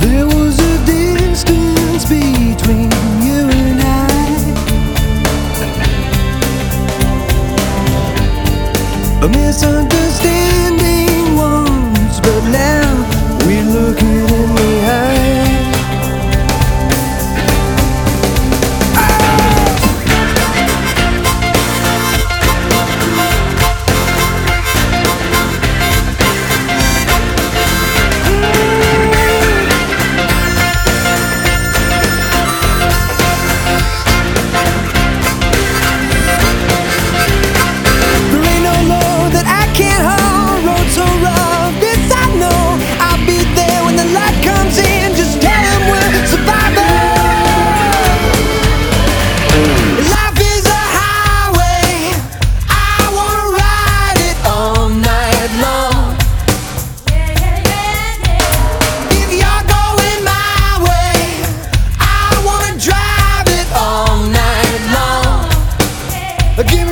There was a distance between you and I. A misunderstanding. Give me